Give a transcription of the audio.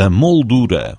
a moldura.